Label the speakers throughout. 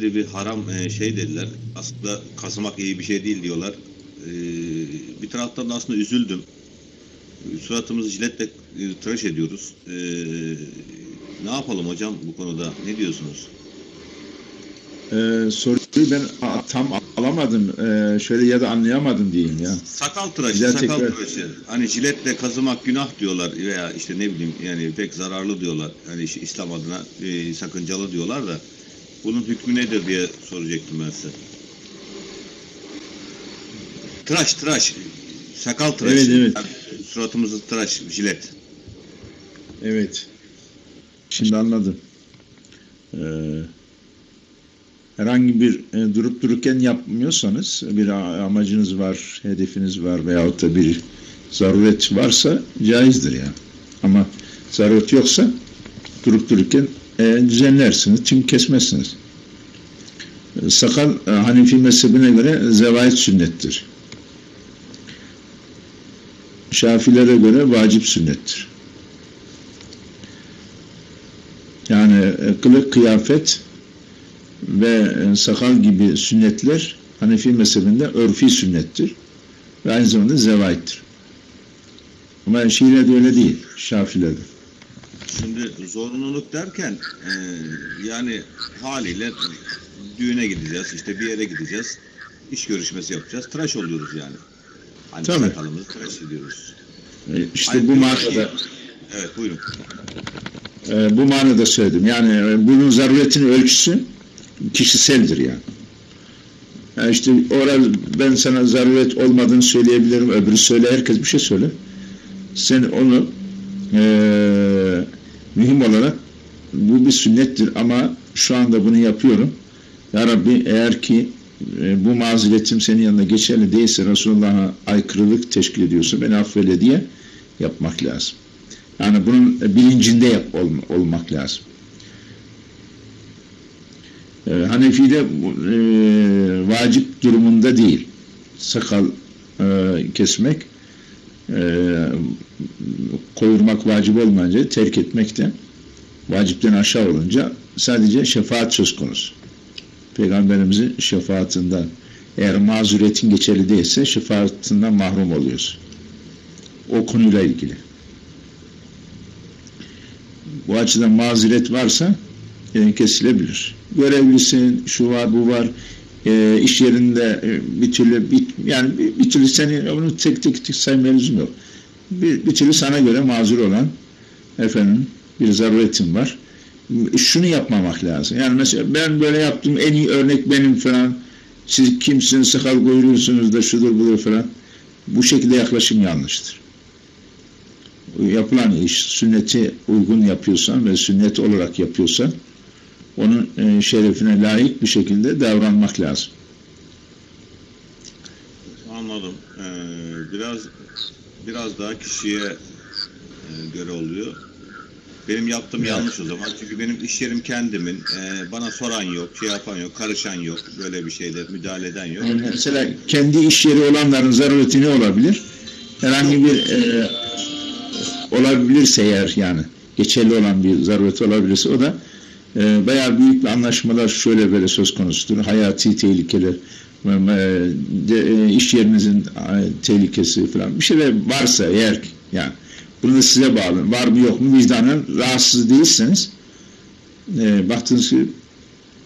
Speaker 1: dedi bir haram e, şey dediler. Aslında kazımak iyi bir şey değil diyorlar. E, bir taraftan da aslında üzüldüm. Suratımızı jiletle e, tıraş ediyoruz. E, ne yapalım hocam bu konuda? Ne diyorsunuz?
Speaker 2: Ee, soruyu ben tam alamadım. Ee, şöyle ya da anlayamadım diyeyim ya.
Speaker 1: Sakal tıraşı,
Speaker 2: Güzel
Speaker 1: sakal
Speaker 2: tekrar.
Speaker 1: tıraşı. Hani jiletle kazımak günah diyorlar veya işte ne bileyim yani pek zararlı diyorlar. Hani işte İslam adına e, sakıncalı diyorlar da bunun hükmü nedir diye soracaktım ben size. Tıraş, tıraş. Sakal tıraşı.
Speaker 2: Evet, evet.
Speaker 1: Yani suratımızı tıraş, jilet.
Speaker 2: Evet. Şimdi anladım. Ee, herhangi bir e, durup dururken yapmıyorsanız bir amacınız var, hedefiniz var veyahut da bir zaruret varsa caizdir ya. Ama zaruret yoksa durup dururken e, düzenlersiniz, çünkü kesmezsiniz. E, Sakal e, Hanefi mezhebine göre zevait sünnettir. Şafilere göre vacip sünnettir. Yani e, kılık, kıyafet ve sakal gibi sünnetler Hanefi mezhebinde örfi sünnettir. Ve aynı zamanda zevaittir. Ama Şii'lerde öyle değil. Şafilerde.
Speaker 1: Şimdi zorunluluk derken e, yani haliyle düğüne gideceğiz, işte bir yere gideceğiz, iş görüşmesi yapacağız, tıraş oluyoruz yani. Hani
Speaker 2: Tabii.
Speaker 1: sakalımızı tıraş ediyoruz.
Speaker 2: E, İşte
Speaker 1: Hani
Speaker 2: bu manada
Speaker 1: Evet buyurun.
Speaker 2: e, bu manada söyledim. Yani e, bunun zaruretin ölçüsü kişiseldir yani. yani işte orada ben sana zaruret olmadığını söyleyebilirim. Öbürü söyle, herkes bir şey söyler. Sen onu e, mühim olarak bu bir sünnettir ama şu anda bunu yapıyorum. Ya Rabbi eğer ki e, bu mazeretim senin yanında geçerli değilse Resulullah'a aykırılık teşkil ediyorsa beni affeyle diye yapmak lazım. Yani bunun bilincinde yap, ol- olmak lazım. E, Hanefi'de e, vacip durumunda değil. Sakal e, kesmek koyurmak vacip olmayınca terk etmek de vacipten aşağı olunca sadece şefaat söz konusu. Peygamberimizin şefaatinden eğer mazuretin geçerli değilse şefaatinden mahrum oluyorsun. O konuyla ilgili. Bu açıdan mazeret varsa e, kesilebilir. Görevlisin, şu var, bu var, e, iş yerinde e, bir türlü bir, yani bir, bir türlü seni onu tek tek, tek saymaya lüzum yok. Bir, bir türlü sana göre mazur olan efendim bir zaruretin var. Şunu yapmamak lazım. Yani mesela ben böyle yaptım en iyi örnek benim falan. Siz kimsiniz sakal koyuyorsunuz da şudur budur falan. Bu şekilde yaklaşım yanlıştır. Yapılan iş sünneti uygun yapıyorsan ve sünnet olarak yapıyorsan onun e, şerefine layık bir şekilde davranmak lazım.
Speaker 1: Anladım. Ee, biraz biraz daha kişiye e, göre oluyor. Benim yaptığım
Speaker 2: Evet.
Speaker 1: yanlış o zaman. Çünkü benim iş yerim kendimin. Ee, bana soran yok, şey yapan yok, karışan yok. Böyle bir şeyde müdahale eden yok.
Speaker 2: Yani mesela kendi iş yeri olanların zarureti ne olabilir? Herhangi bir e, olabilirse eğer yani geçerli olan bir zaruret olabilirse o da e, bayağı büyük bir anlaşmalar şöyle böyle söz konusudur. Hayati tehlikeler, e, e, iş yerinizin e, tehlikesi falan bir şeyler varsa eğer yani bunu da size bağlı. Var mı yok mu vicdanen rahatsız değilseniz e, baktınız ki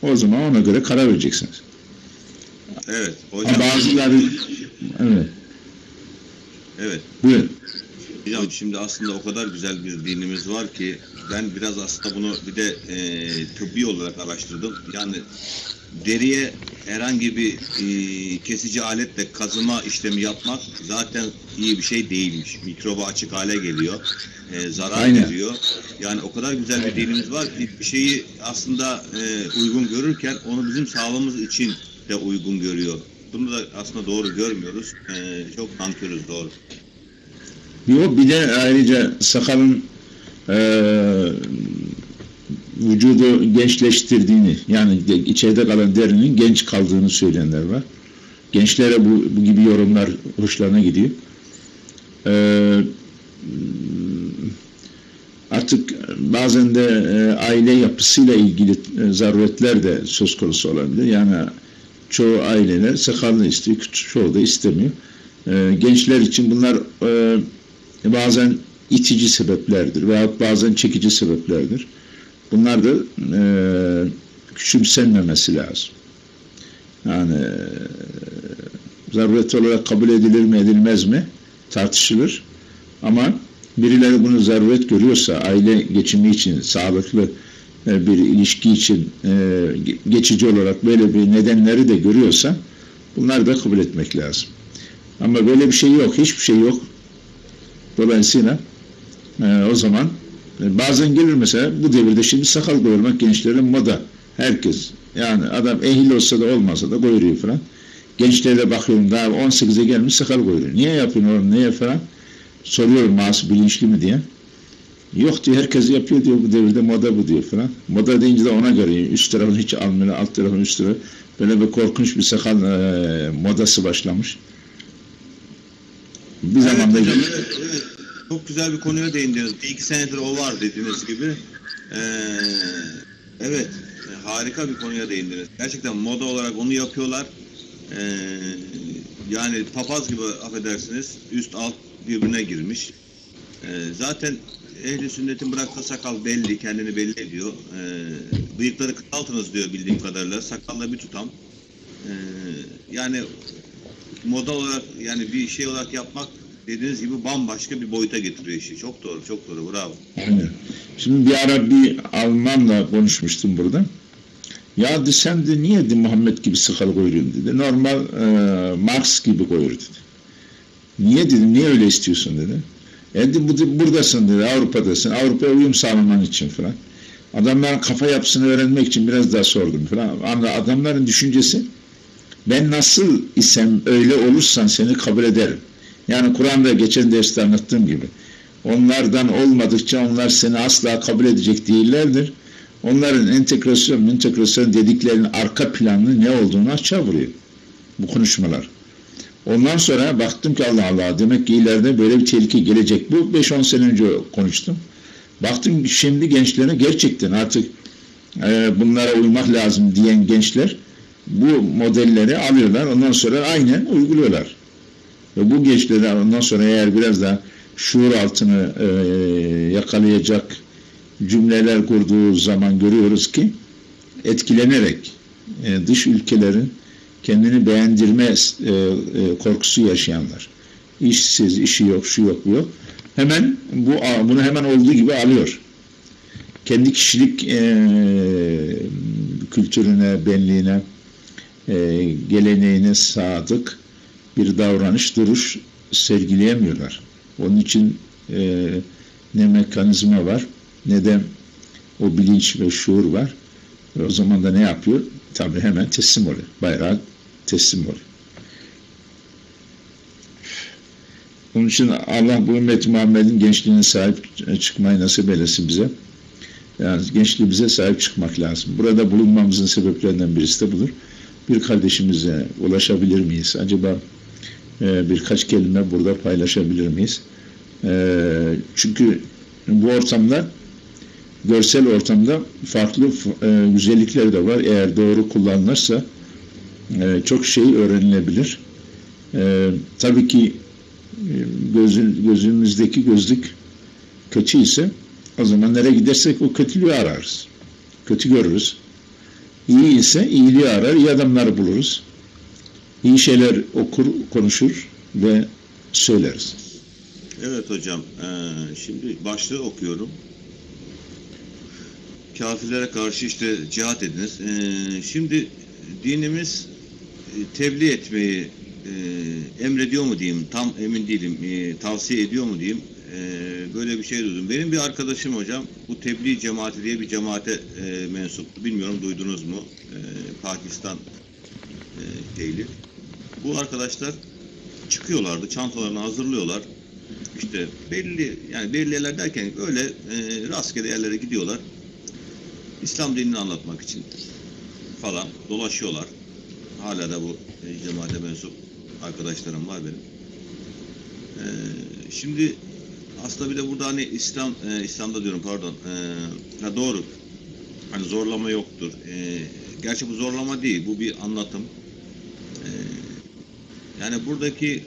Speaker 2: o zaman ona göre karar vereceksiniz.
Speaker 1: Evet. Hocam,
Speaker 2: bazıları evet
Speaker 1: evet.
Speaker 2: buyurun.
Speaker 1: Hocam şimdi aslında o kadar güzel bir dinimiz var ki ben biraz aslında bunu bir de e, tıbbi olarak araştırdım. Yani deriye herhangi bir e, kesici aletle kazıma işlemi yapmak zaten iyi bir şey değilmiş. Mikroba açık hale geliyor. E, zarar
Speaker 2: Aynen.
Speaker 1: veriyor. Yani o kadar güzel bir dinimiz var ki bir şeyi aslında e, uygun görürken onu bizim sağlığımız için de uygun görüyor. Bunu da aslında doğru görmüyoruz. E, çok nankörüz doğru.
Speaker 2: Yok bir de ayrıca sakalın eee vücudu gençleştirdiğini yani de- içeride kalan derinin genç kaldığını söyleyenler var. Gençlere bu, bu gibi yorumlar hoşlarına gidiyor. Eee artık bazen de e, aile yapısıyla ilgili e, zaruretler de söz konusu olabilir. Yani çoğu aileler sakallı istiyor, çoğu da istemiyor. E, gençler için bunlar e, bazen itici sebeplerdir veya bazen çekici sebeplerdir. Bunlar da e, küçümsenmemesi lazım. Yani e, zaruret olarak kabul edilir mi edilmez mi tartışılır. Ama birileri bunu zaruret görüyorsa aile geçimi için sağlıklı e, bir ilişki için e, geçici olarak böyle bir nedenleri de görüyorsa bunları da kabul etmek lazım. Ama böyle bir şey yok, hiçbir şey yok. Dolayısıyla e, o zaman bazen gelir mesela bu devirde şimdi sakal koyurmak gençlerin moda. Herkes yani adam ehil olsa da olmasa da koyuruyor falan. Gençlere bakıyorum daha 18'e gelmiş sakal koyuruyor. Niye yapıyorsun oğlum niye falan. Soruyorum masum bilinçli mi diye. Yok diyor herkes yapıyor diyor bu devirde moda bu diyor falan. Moda deyince de ona göre üst tarafını hiç almıyor alt tarafını üst tarafı. Böyle bir korkunç bir sakal e, modası başlamış. Bir
Speaker 1: Evet
Speaker 2: zamanda
Speaker 1: hocam, evet, evet. Çok güzel bir konuya değindiniz. Bir iki senedir o var dediğiniz gibi. Ee, evet, harika bir konuya değindiniz. Gerçekten moda olarak onu yapıyorlar. Ee, yani papaz gibi affedersiniz, üst alt birbirine girmiş. Ee, zaten ehli sünnetin bıraktığı sakal belli, kendini belli ediyor. Ee, bıyıkları kısaltınız diyor bildiğim kadarıyla. Sakalla bir tutam. Ee, yani moda olarak yani bir şey olarak yapmak dediğiniz gibi bambaşka bir boyuta getiriyor işi. Çok doğru, çok doğru. Bravo.
Speaker 2: Aynen. Şimdi bir ara bir Almanla konuşmuştum burada. Ya de sen de niye de Muhammed gibi sakal koyuyorsun dedi. Normal e, Marx gibi koyuyor dedi. Niye dedim, niye öyle istiyorsun dedi. E de, bu, buradasın dedi, Avrupa'dasın. Avrupa'ya uyum sağlaman için falan. Adamların kafa yapısını öğrenmek için biraz daha sordum falan. Adamların düşüncesi ben nasıl isem öyle olursan seni kabul ederim. Yani Kur'an'da geçen derste anlattığım gibi. Onlardan olmadıkça onlar seni asla kabul edecek değillerdir. Onların entegrasyon, entegrasyon dediklerinin arka planı ne olduğunu açığa vuruyor. Bu konuşmalar. Ondan sonra baktım ki Allah Allah demek ki ileride böyle bir tehlike gelecek. Bu 5-10 sene önce konuştum. Baktım şimdi gençlere gerçekten artık e, bunlara uymak lazım diyen gençler bu modelleri alıyorlar. Ondan sonra aynen uyguluyorlar. Ve bu gençler ondan sonra eğer biraz daha şuur altını e, yakalayacak cümleler kurduğu zaman görüyoruz ki etkilenerek e, dış ülkelerin kendini beğendirme e, e, korkusu yaşayanlar. İşsiz, işi yok, şu yok, bu yok. Hemen bu bunu hemen olduğu gibi alıyor. Kendi kişilik e, kültürüne, benliğine, e, geleneğine sadık bir davranış, duruş sergileyemiyorlar. Onun için e, ne mekanizma var ne de o bilinç ve şuur var. Ve o zaman da ne yapıyor? Tabii hemen teslim oluyor. Bayrağı teslim oluyor. Onun için Allah bu ümmet Muhammed'in gençliğine sahip çıkmayı nasip eylesin bize. Yani gençliği bize sahip çıkmak lazım. Burada bulunmamızın sebeplerinden birisi de budur. Bir kardeşimize ulaşabilir miyiz? Acaba e, birkaç kelime burada paylaşabilir miyiz? E, çünkü bu ortamda görsel ortamda farklı e, güzellikler de var. Eğer doğru kullanılırsa e, çok şey öğrenilebilir. E, tabii ki e, gözün, gözümüzdeki gözlük kötü ise o zaman nereye gidersek o kötülüğü ararız. Kötü görürüz. İyi ise iyiliği arar, iyi adamları buluruz. İyi şeyler okur, konuşur ve söyleriz.
Speaker 1: Evet hocam. Ee, şimdi başlığı okuyorum. Kafirlere karşı işte cihat ediniz. Ee, şimdi dinimiz e, tebliğ etmeyi e, emrediyor mu diyeyim, tam emin değilim, e, tavsiye ediyor mu diyeyim, e, böyle bir şey duydum. Benim bir arkadaşım hocam, bu tebliğ cemaati diye bir cemaate e, mensup, bilmiyorum duydunuz mu, e, Pakistan e, değil. Bu arkadaşlar çıkıyorlardı, çantalarını hazırlıyorlar. İşte belli, yani belli yerler derken öyle e, rastgele yerlere gidiyorlar. İslam dinini anlatmak için falan dolaşıyorlar. Hala da bu e, cemaate mensup arkadaşlarım var benim. E, şimdi aslında bir de burada hani İslam e, İslam'da diyorum pardon. E, ha doğru. Hani zorlama yoktur. E, gerçi bu zorlama değil. Bu bir anlatım. E, yani buradaki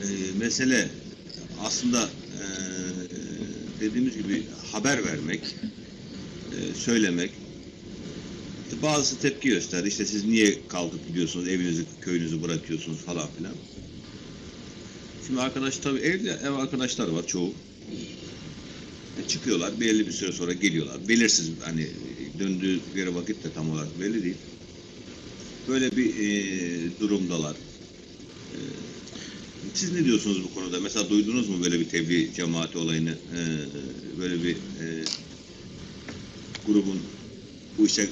Speaker 1: e, mesele aslında e, dediğimiz gibi haber vermek, e, söylemek. İşte bazısı tepki gösterdi. İşte siz niye kalkıp gidiyorsunuz, evinizi, köyünüzü bırakıyorsunuz falan filan. Şimdi arkadaş tabii evde ev arkadaşlar var çoğu. E, çıkıyorlar belli bir süre sonra geliyorlar. Belirsiz hani döndüğü yere vakit de tam olarak belli değil. Böyle bir e, durumdalar. E, siz ne diyorsunuz bu konuda? Mesela duydunuz mu böyle bir tebliğ cemaati olayını? E, böyle bir e, grubun bu işe e,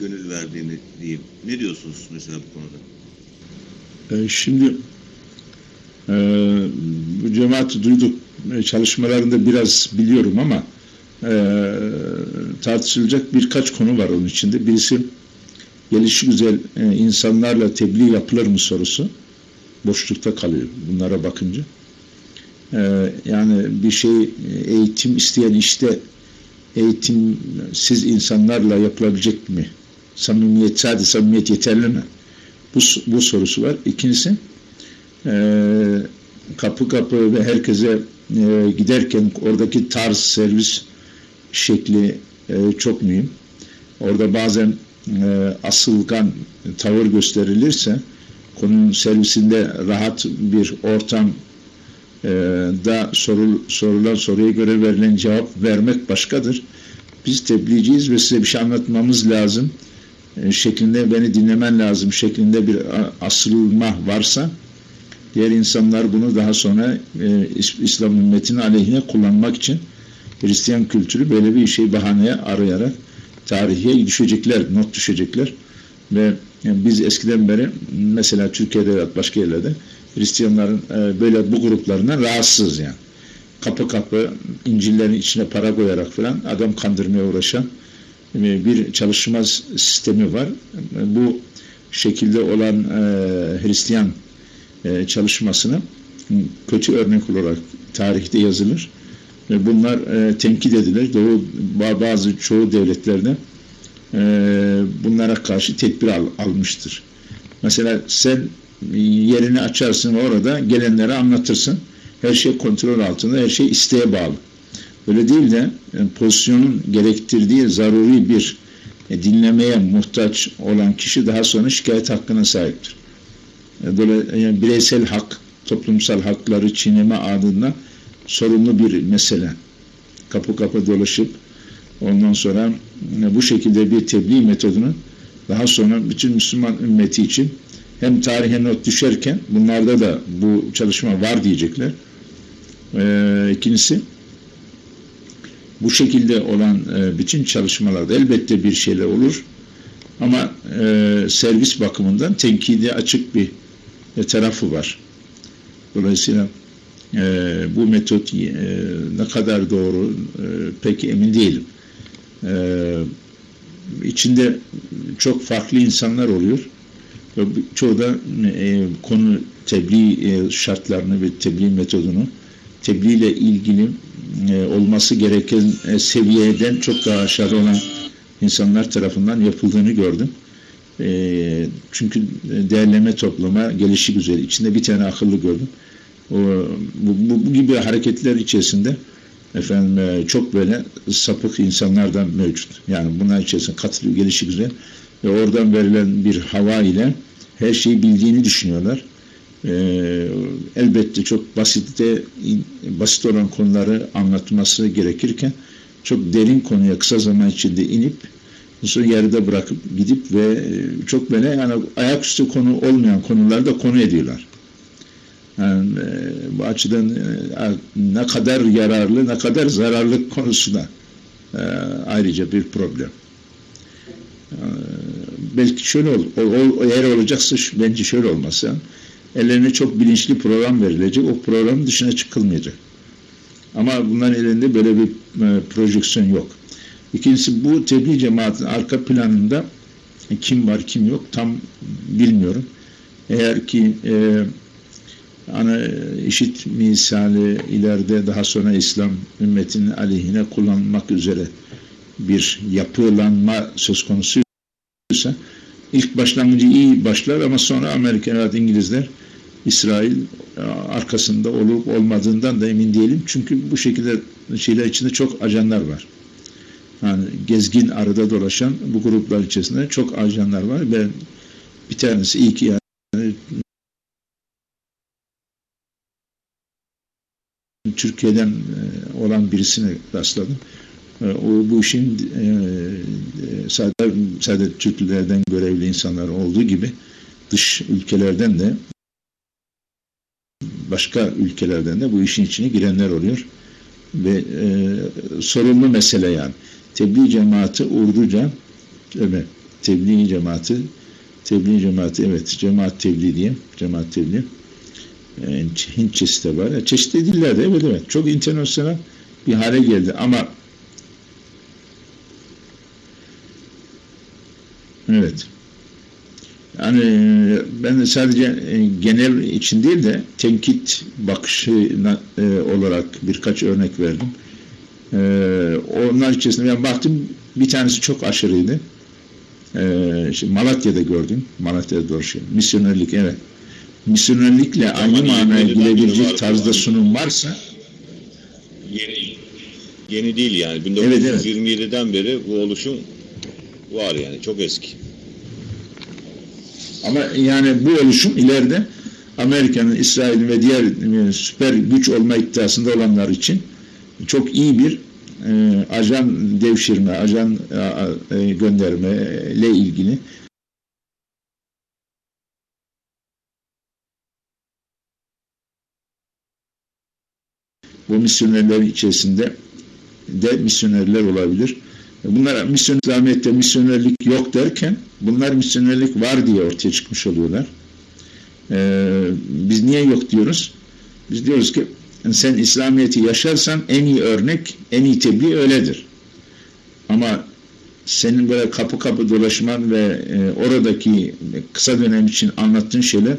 Speaker 1: gönül verdiğini diyeyim. Ne diyorsunuz mesela bu konuda?
Speaker 2: E, şimdi bu cemaati duyduk. E, çalışmalarında biraz biliyorum ama e, tartışılacak birkaç konu var onun içinde. Birisi gelişi güzel e, insanlarla tebliğ yapılır mı sorusu boşlukta kalıyor bunlara bakınca. E, yani bir şey eğitim isteyen işte eğitimsiz insanlarla yapılabilecek mi? Samimiyet, sadece samimiyet yeterli mi? Bu, bu sorusu var. İkincisi e, kapı kapı ve herkese e, giderken oradaki tarz servis şekli e, çok mühim. Orada bazen e, asılgan tavır gösterilirse konunun servisinde rahat bir ortam da sorul, sorulan soruya göre verilen cevap vermek başkadır. Biz tebliğciyiz ve size bir şey anlatmamız lazım şeklinde beni dinlemen lazım şeklinde bir asılma varsa diğer insanlar bunu daha sonra e, İslam ümmetinin aleyhine kullanmak için Hristiyan kültürü böyle bir şey bahaneye arayarak tarihe düşecekler, not düşecekler ve yani biz eskiden beri mesela Türkiye'de ve başka yerlerde Hristiyanların e, böyle bu gruplarından rahatsız yani. Kapı kapı İncil'lerin içine para koyarak falan adam kandırmaya uğraşan e, bir çalışma sistemi var. Bu şekilde olan e, Hristiyan e, kötü örnek olarak tarihte yazılır. Ve bunlar e, tenkit edilir. Doğu bazı çoğu devletlerde e, bunlara karşı tedbir al, almıştır. Mesela sen yerini açarsın orada gelenlere anlatırsın. Her şey kontrol altında, her şey isteğe bağlı. Öyle değil de yani pozisyonun gerektirdiği zaruri bir e, dinlemeye muhtaç olan kişi daha sonra şikayet hakkına sahiptir. E, Dolayısıyla yani bireysel hak, toplumsal hakları çiğneme adına sorumlu bir mesele. Kapı kapı dolaşıp ondan sonra e, bu şekilde bir tebliğ metodunu daha sonra bütün Müslüman ümmeti için hem tarihe not düşerken bunlarda da bu çalışma var diyecekler. Ee, ikincisi bu şekilde olan e, bütün çalışmalarda elbette bir şeyler olur ama e, servis bakımından tenkide açık bir tarafı var. Dolayısıyla e, bu metot e, ne kadar doğru e, pek emin değilim. E, içinde çok farklı insanlar oluyor. Çoğu da e, konu tebliğ e, şartlarını ve tebliğ metodunu tebliğ ile ilgili e, olması gereken e, seviyeden çok daha aşağıda olan insanlar tarafından yapıldığını gördüm. E, çünkü değerleme toplama gelişi güzel. İçinde bir tane akıllı gördüm. O, bu, bu, bu gibi hareketler içerisinde efendim e, çok böyle sapık insanlar da mevcut. Yani bunlar içerisinde katılıyor, gelişi güzel. Ve oradan verilen bir hava ile her şeyi bildiğini düşünüyorlar. Ee, elbette çok basitte basit olan konuları anlatması gerekirken çok derin konuya kısa zaman içinde inip sonra yarıda bırakıp gidip ve e, çok böyle yani ayaküstü konu olmayan konularda konu ediyorlar. Yani, e, bu açıdan e, ne kadar yararlı ne kadar zararlı konusunda e, ayrıca bir problem. Belki şöyle ol, o, o, eğer olacaksa bence şöyle olmasa ellerine çok bilinçli program verilecek. O programın dışına çıkılmayacak. Ama bunların elinde böyle bir projeksiyon yok. İkincisi bu tebliğ cemaatin arka planında kim var kim yok tam bilmiyorum. Eğer ki e, hani işit misali ileride daha sonra İslam ümmetinin aleyhine kullanmak üzere bir yapılanma söz konusuysa ilk başlangıcı iyi başlar ama sonra Amerika ve İngilizler İsrail arkasında olup olmadığından da emin değilim. Çünkü bu şekilde şeyler içinde çok ajanlar var. Yani gezgin arada dolaşan bu gruplar içerisinde çok ajanlar var ve bir tanesi iyi ki yani Türkiye'den e, olan birisini rastladım. E, o bu işin e, sadece, sadece Türklerden görevli insanlar olduğu gibi dış ülkelerden de başka ülkelerden de bu işin içine girenler oluyor. Ve e, sorunlu mesele yani. Tebliğ cemaati Urduca evet, tebliğ cemaati tebliğ cemaati evet cemaat tebliğ diye cemaat tebliğ e, Hintçesi de var. E, çeşitli dillerde evet evet çok internasyonel bir hale geldi ama evet yani ben sadece e, genel için değil de tenkit bakışı e, olarak birkaç örnek verdim. E, onlar içerisinde ben baktım bir tanesi çok aşırıydı. Şimdi Malatya'da gördüm. Malatya'da dolaşıyor. Misyonerlik evet. Misyonerlikle aynı manaya gelebilecek tarzda sunum varsa
Speaker 1: yeni, yeni değil yani. 1927'den evet, evet. beri bu oluşum var yani. Çok eski.
Speaker 2: Ama yani bu oluşum ileride Amerika'nın, İsrail'in ve diğer e, süper güç olma iddiasında olanlar için çok iyi bir e, ajan devşirme, ajan e, e, gönderme ile ilgili bu misyonerlerin içerisinde de misyonerler olabilir. Bunlar misyon İslamiyet'te misyonerlik yok derken bunlar misyonerlik var diye ortaya çıkmış oluyorlar. Ee, biz niye yok diyoruz? Biz diyoruz ki sen İslamiyet'i yaşarsan en iyi örnek, en iyi tebliğ öyledir. Ama senin böyle kapı kapı dolaşman ve e, oradaki kısa dönem için anlattığın şeyler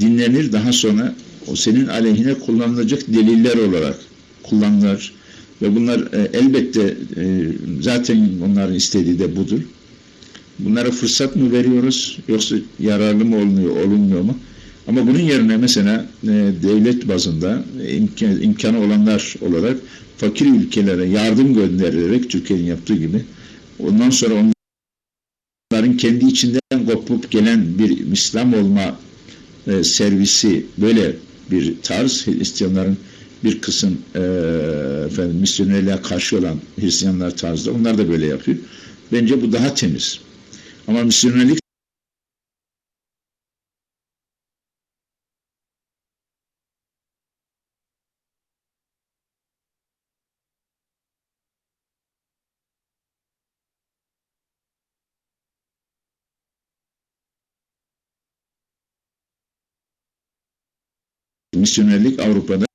Speaker 2: dinlenir. Daha sonra o senin aleyhine kullanılacak deliller olarak kullanılır. Ve bunlar e, elbette e, zaten onların istediği de budur. Bunlara fırsat mı veriyoruz yoksa yararlı mı olunuyor, olunmuyor mu? Ama bunun yerine mesela e, devlet bazında e, imkan, imkanı olanlar olarak fakir ülkelere yardım gönderilerek Türkiye'nin yaptığı gibi ondan sonra onların kendi içinden kopup gelen bir İslam olma e, servisi böyle bir tarz Hristiyanların bir kısım e, efendim, misyonerliğe karşı olan Hristiyanlar tarzda onlar da böyle yapıyor. Bence bu daha temiz. Ama misyonerlik misyonerlik Avrupa'da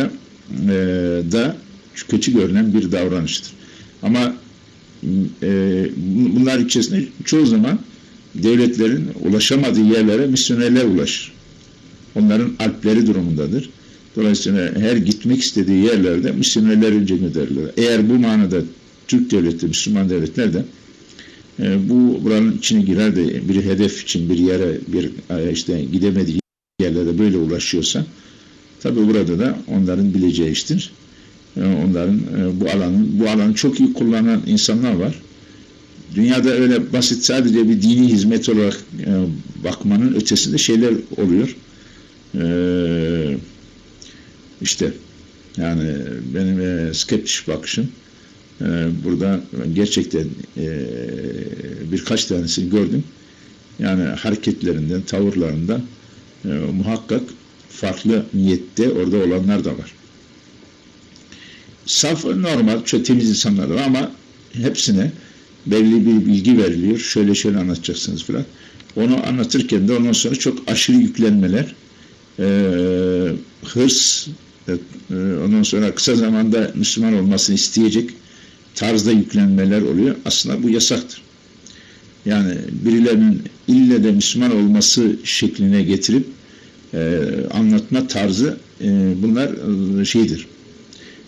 Speaker 2: e, da kötü görünen bir davranıştır. Ama e, bunlar içerisinde çoğu zaman devletlerin ulaşamadığı yerlere misyonerler ulaşır. Onların alpleri durumundadır. Dolayısıyla her gitmek istediği yerlerde misyonerler önce gönderirler. Eğer bu manada Türk devleti, Müslüman devletler de bu buranın içine girer de bir hedef için bir yere bir e, işte gidemediği yerlere böyle ulaşıyorsa tabi burada da onların bileceği iştir. E, onların e, bu alanın bu alanı çok iyi kullanan insanlar var. Dünyada öyle basit sadece bir dini hizmet olarak e, bakmanın ötesinde şeyler oluyor. E, işte yani benim e, skeptik bakışım e, burada gerçekten e, birkaç tanesini gördüm. Yani hareketlerinden, tavırlarından e, muhakkak farklı niyette orada olanlar da var. Saf, normal, çok temiz insanlar var ama hepsine belli bir bilgi veriliyor. Şöyle şöyle anlatacaksınız falan. Onu anlatırken de ondan sonra çok aşırı yüklenmeler, e, hırs, e, ondan sonra kısa zamanda Müslüman olmasını isteyecek tarzda yüklenmeler oluyor. Aslında bu yasaktır. Yani birilerinin ille de Müslüman olması şekline getirip e, anlatma tarzı e, bunlar e, şeydir.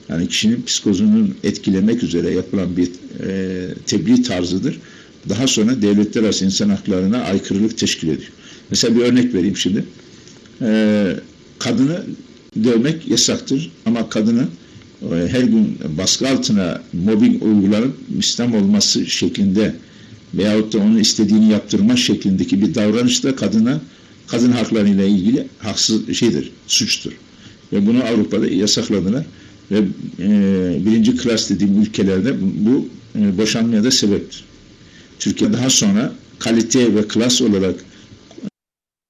Speaker 2: Yani kişinin psikozunun etkilemek üzere yapılan bir e, tebliğ tarzıdır. Daha sonra devletler arası insan haklarına aykırılık teşkil ediyor. Mesela bir örnek vereyim şimdi. E, kadını dövmek yasaktır ama kadını her gün baskı altına mobbing uygulanıp İslam olması şeklinde veyahut da onun istediğini yaptırma şeklindeki bir davranışta kadına kadın haklarıyla ilgili haksız şeydir, suçtur. Ve bunu Avrupa'da yasakladılar ve e, birinci klas dediğim ülkelerde bu e, boşanmaya da sebeptir. Türkiye daha sonra kalite ve klas olarak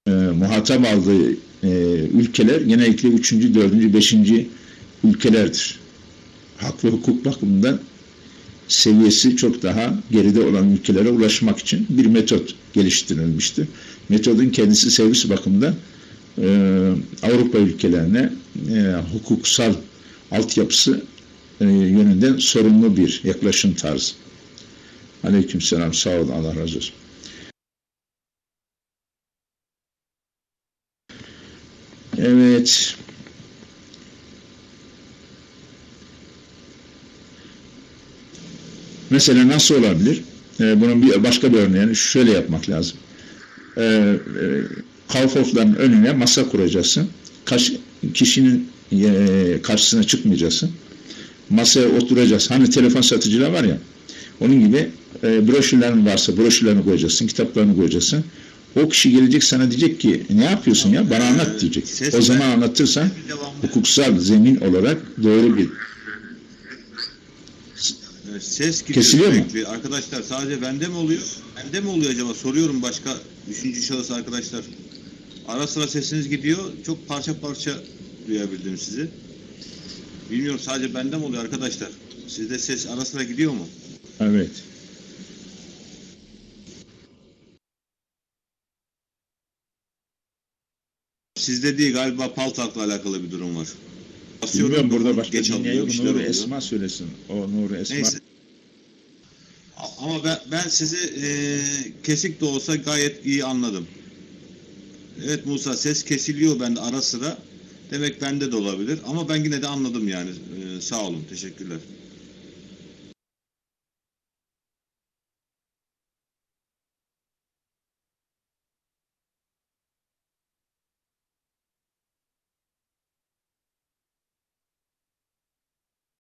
Speaker 2: e, muhatap aldığı e, ülkeler genellikle üçüncü, dördüncü, beşinci ülkelerdir. Hak ve hukuk bakımından seviyesi çok daha geride olan ülkelere ulaşmak için bir metot geliştirilmiştir. Metodun kendisi servis bakımından e, Avrupa ülkelerine e, hukuksal altyapısı e, yönünden sorumlu bir yaklaşım tarzı. Aleykümselam, sağ olun, Allah razı olsun. Evet. Mesela nasıl olabilir? Ee, bunun bir başka bir örneğini şöyle yapmak lazım. Ee, e, Kaufhof'ların önüne masa kuracaksın. Kaş, kişinin e, karşısına çıkmayacaksın. Masaya oturacaksın. Hani telefon satıcılar var ya. Onun gibi e, broşürlerin varsa broşürlerini koyacaksın, kitaplarını koyacaksın. O kişi gelecek sana diyecek ki ne yapıyorsun ya bana anlat diyecek. O zaman anlatırsan hukuksal zemin olarak doğru bir
Speaker 1: Evet, Ses gidiyor
Speaker 2: Kesiliyor mu?
Speaker 1: sürekli. Arkadaşlar sadece bende mi oluyor? Bende mi oluyor acaba? Soruyorum başka üçüncü şahıs arkadaşlar. Ara sıra sesiniz gidiyor. Çok parça parça duyabildim sizi. Bilmiyorum sadece bende mi oluyor arkadaşlar? Sizde ses ara sıra gidiyor mu?
Speaker 2: evet.
Speaker 1: Sizde değil galiba Paltalk'la alakalı bir durum var.
Speaker 2: Bilmiyorum burada başka
Speaker 1: geç alıyor,
Speaker 2: yok. Nuri. Esma söylesin. O Nuri Esma.
Speaker 1: Neyse. Ama ben, ben sizi e, kesik de olsa gayet iyi anladım. Evet Musa ses kesiliyor bende ara sıra. Demek bende de olabilir. Ama ben yine de anladım yani. E, sağ olun. Teşekkürler.